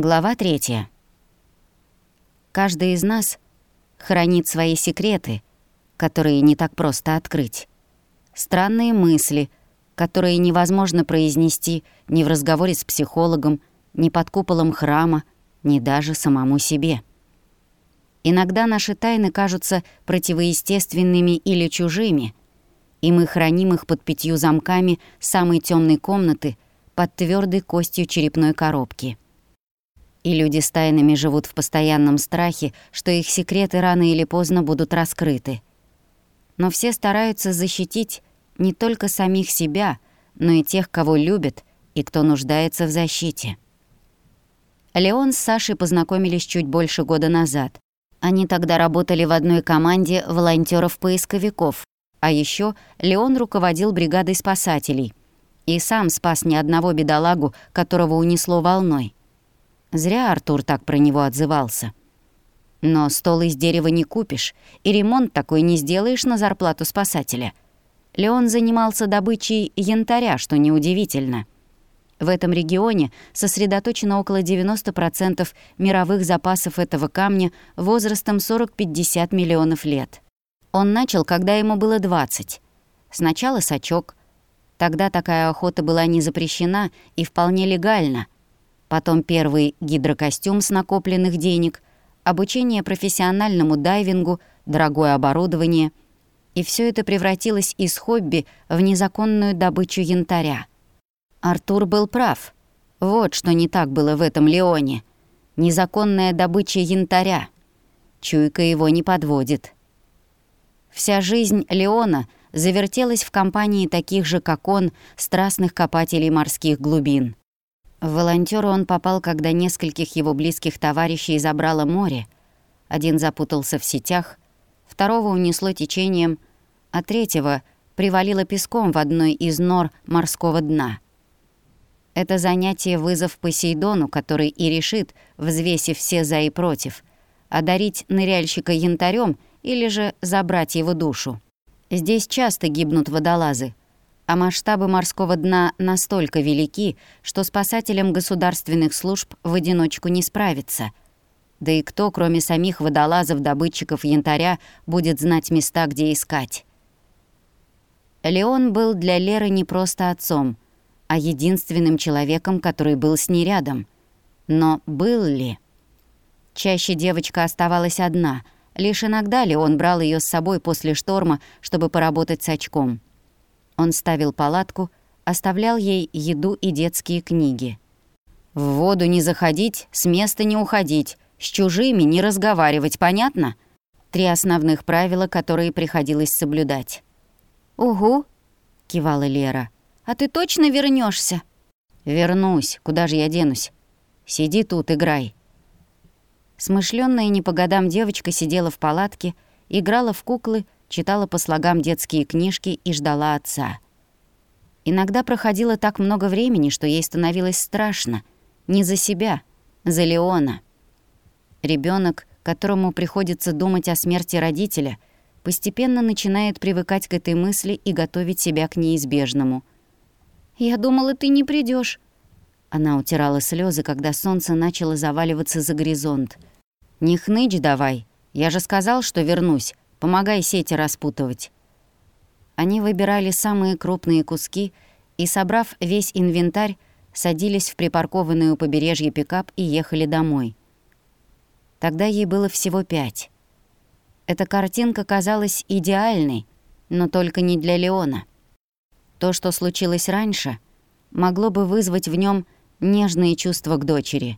Глава третья. Каждый из нас хранит свои секреты, которые не так просто открыть. Странные мысли, которые невозможно произнести ни в разговоре с психологом, ни под куполом храма, ни даже самому себе. Иногда наши тайны кажутся противоестественными или чужими, и мы храним их под пятью замками самой темной комнаты под твердой костью черепной коробки — и люди с тайнами живут в постоянном страхе, что их секреты рано или поздно будут раскрыты. Но все стараются защитить не только самих себя, но и тех, кого любят и кто нуждается в защите. Леон с Сашей познакомились чуть больше года назад. Они тогда работали в одной команде волонтеров-поисковиков, а еще Леон руководил бригадой спасателей и сам спас ни одного бедолагу, которого унесло волной. Зря Артур так про него отзывался. Но стол из дерева не купишь, и ремонт такой не сделаешь на зарплату спасателя. Леон занимался добычей янтаря, что неудивительно. В этом регионе сосредоточено около 90% мировых запасов этого камня возрастом 40-50 миллионов лет. Он начал, когда ему было 20. Сначала сачок. Тогда такая охота была не запрещена и вполне легальна — потом первый гидрокостюм с накопленных денег, обучение профессиональному дайвингу, дорогое оборудование. И все это превратилось из хобби в незаконную добычу янтаря. Артур был прав. Вот что не так было в этом Леоне. Незаконная добыча янтаря. Чуйка его не подводит. Вся жизнь Леона завертелась в компании таких же, как он, страстных копателей морских глубин. В волонтёра он попал, когда нескольких его близких товарищей забрало море. Один запутался в сетях, второго унесло течением, а третьего привалило песком в одной из нор морского дна. Это занятие вызов Посейдону, который и решит, взвесив все за и против, одарить ныряльщика янтарем или же забрать его душу. Здесь часто гибнут водолазы, а масштабы морского дна настолько велики, что спасателям государственных служб в одиночку не справиться. Да и кто, кроме самих водолазов-добытчиков янтаря, будет знать места, где искать? Леон был для Леры не просто отцом, а единственным человеком, который был с ней рядом. Но был ли? Чаще девочка оставалась одна. Лишь иногда Леон брал ее с собой после шторма, чтобы поработать с очком. Он ставил палатку, оставлял ей еду и детские книги. «В воду не заходить, с места не уходить, с чужими не разговаривать, понятно?» Три основных правила, которые приходилось соблюдать. «Угу», — кивала Лера. «А ты точно вернешься? «Вернусь. Куда же я денусь? Сиди тут, играй». Смышленная не по годам девочка сидела в палатке, играла в куклы, читала по слогам детские книжки и ждала отца. Иногда проходило так много времени, что ей становилось страшно. Не за себя, за Леона. Ребенок, которому приходится думать о смерти родителя, постепенно начинает привыкать к этой мысли и готовить себя к неизбежному. «Я думала, ты не придешь. Она утирала слезы, когда солнце начало заваливаться за горизонт. «Не хнычь давай. Я же сказал, что вернусь. Помогай сети распутывать». Они выбирали самые крупные куски и, собрав весь инвентарь, садились в припаркованный у побережья пикап и ехали домой. Тогда ей было всего пять. Эта картинка казалась идеальной, но только не для Леона. То, что случилось раньше, могло бы вызвать в нем нежные чувства к дочери,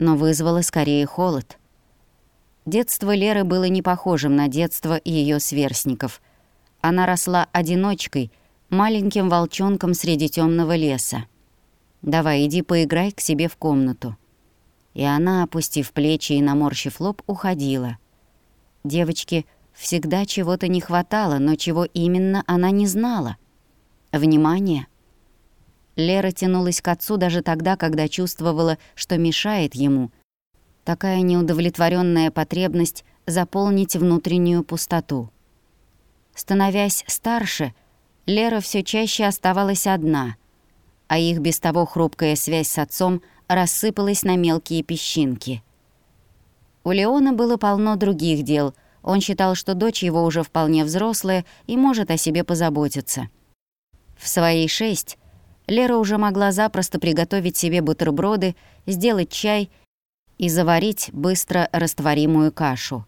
но вызвало скорее холод — Детство Леры было не похожим на детство ее сверстников. Она росла одиночкой, маленьким волчонком среди темного леса. «Давай, иди поиграй к себе в комнату». И она, опустив плечи и наморщив лоб, уходила. Девочке всегда чего-то не хватало, но чего именно она не знала. Внимание. Лера тянулась к отцу даже тогда, когда чувствовала, что мешает ему — такая неудовлетворенная потребность заполнить внутреннюю пустоту. Становясь старше, Лера все чаще оставалась одна, а их без того хрупкая связь с отцом рассыпалась на мелкие песчинки. У Леона было полно других дел. Он считал, что дочь его уже вполне взрослая и может о себе позаботиться. В свои шесть Лера уже могла запросто приготовить себе бутерброды, сделать чай и заварить быстро растворимую кашу.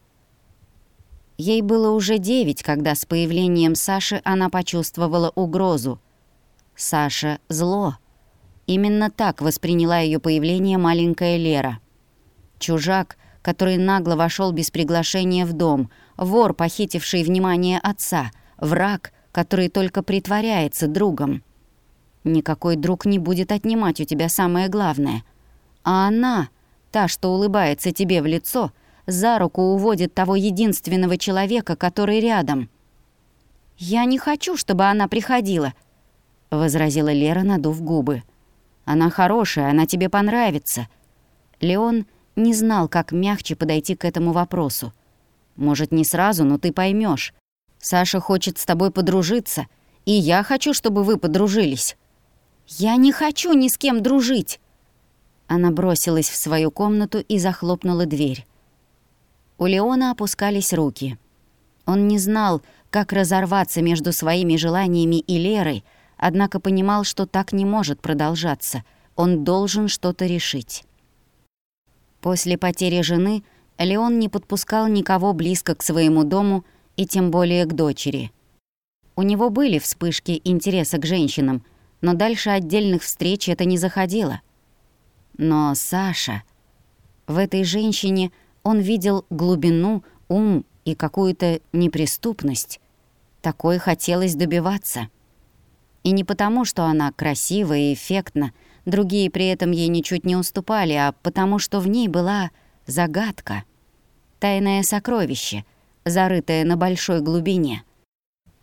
Ей было уже девять, когда с появлением Саши она почувствовала угрозу. Саша — зло. Именно так восприняла ее появление маленькая Лера. Чужак, который нагло вошел без приглашения в дом, вор, похитивший внимание отца, враг, который только притворяется другом. Никакой друг не будет отнимать у тебя самое главное. А она, та, что улыбается тебе в лицо — за руку уводит того единственного человека, который рядом. «Я не хочу, чтобы она приходила», — возразила Лера, надув губы. «Она хорошая, она тебе понравится». Леон не знал, как мягче подойти к этому вопросу. «Может, не сразу, но ты поймешь. Саша хочет с тобой подружиться, и я хочу, чтобы вы подружились». «Я не хочу ни с кем дружить!» Она бросилась в свою комнату и захлопнула дверь. У Леона опускались руки. Он не знал, как разорваться между своими желаниями и Лерой, однако понимал, что так не может продолжаться. Он должен что-то решить. После потери жены Леон не подпускал никого близко к своему дому и тем более к дочери. У него были вспышки интереса к женщинам, но дальше отдельных встреч это не заходило. Но Саша... В этой женщине – он видел глубину, ум и какую-то неприступность. Такой хотелось добиваться. И не потому, что она красива и эффектна, другие при этом ей ничуть не уступали, а потому, что в ней была загадка. Тайное сокровище, зарытое на большой глубине.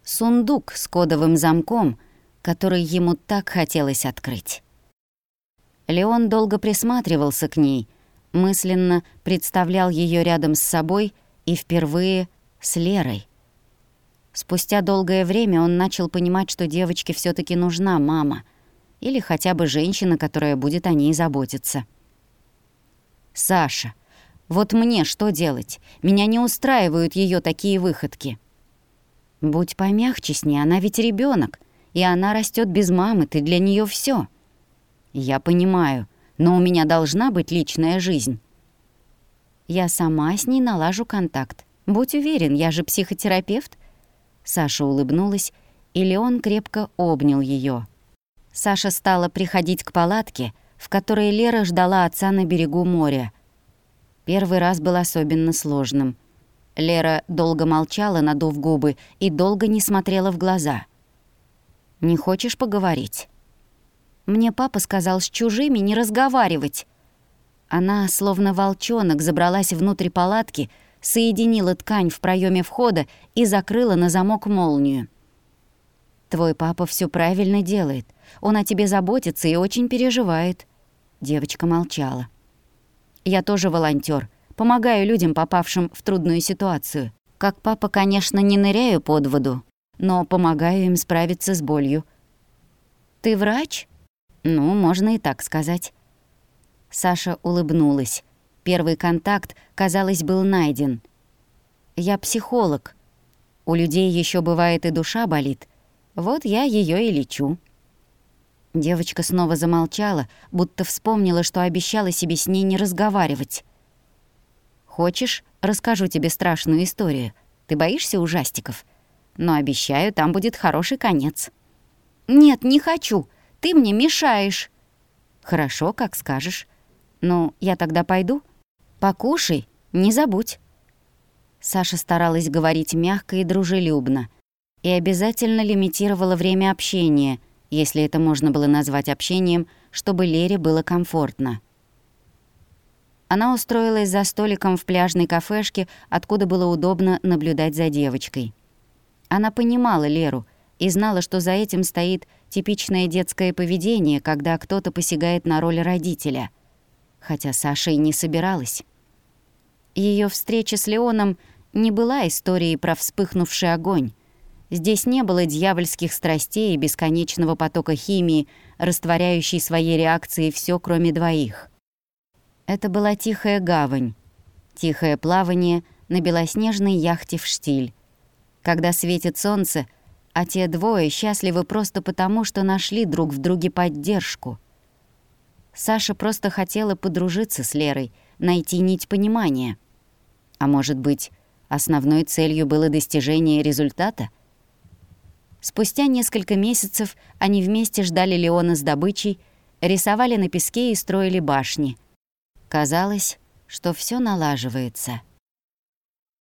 Сундук с кодовым замком, который ему так хотелось открыть. Леон долго присматривался к ней, мысленно представлял ее рядом с собой и впервые с Лерой. Спустя долгое время он начал понимать, что девочке все таки нужна мама или хотя бы женщина, которая будет о ней заботиться. «Саша, вот мне что делать? Меня не устраивают ее такие выходки». «Будь помягче с ней, она ведь ребенок, и она растет без мамы, ты для нее все. «Я понимаю, но у меня должна быть личная жизнь. Я сама с ней налажу контакт. Будь уверен, я же психотерапевт. Саша улыбнулась, и Леон крепко обнял ее. Саша стала приходить к палатке, в которой Лера ждала отца на берегу моря. Первый раз был особенно сложным. Лера долго молчала, надув губы, и долго не смотрела в глаза. «Не хочешь поговорить?» Мне папа сказал с чужими не разговаривать. Она, словно волчонок, забралась внутрь палатки, соединила ткань в проеме входа и закрыла на замок молнию. «Твой папа все правильно делает. Он о тебе заботится и очень переживает». Девочка молчала. «Я тоже волонтер, помогаю людям, попавшим в трудную ситуацию. Как папа, конечно, не ныряю под воду, но помогаю им справиться с болью». «Ты врач?» Ну, можно и так сказать. Саша улыбнулась. Первый контакт, казалось, был найден. Я психолог. У людей еще бывает и душа болит. Вот я ее и лечу. Девочка снова замолчала, будто вспомнила, что обещала себе с ней не разговаривать. «Хочешь, расскажу тебе страшную историю? Ты боишься ужастиков? Но обещаю, там будет хороший конец». «Нет, не хочу. Ты мне мешаешь». «Хорошо, как скажешь. Ну, я тогда пойду. Покушай, не забудь». Саша старалась говорить мягко и дружелюбно. И обязательно лимитировала время общения, если это можно было назвать общением, чтобы Лере было комфортно. Она устроилась за столиком в пляжной кафешке, откуда было удобно наблюдать за девочкой. Она понимала Леру и знала, что за этим стоит Типичное детское поведение, когда кто-то посягает на роль родителя. Хотя Саша и не собиралась. Ее встреча с Леоном не была историей про вспыхнувший огонь. Здесь не было дьявольских страстей и бесконечного потока химии, растворяющей своей реакцией все, кроме двоих. Это была тихая гавань, тихое плавание на белоснежной яхте в штиль. Когда светит солнце, а те двое счастливы просто потому, что нашли друг в друге поддержку. Саша просто хотела подружиться с Лерой, найти нить понимания. А может быть, основной целью было достижение результата — Спустя несколько месяцев они вместе ждали Леона с добычей, рисовали на песке и строили башни. Казалось, что все налаживается —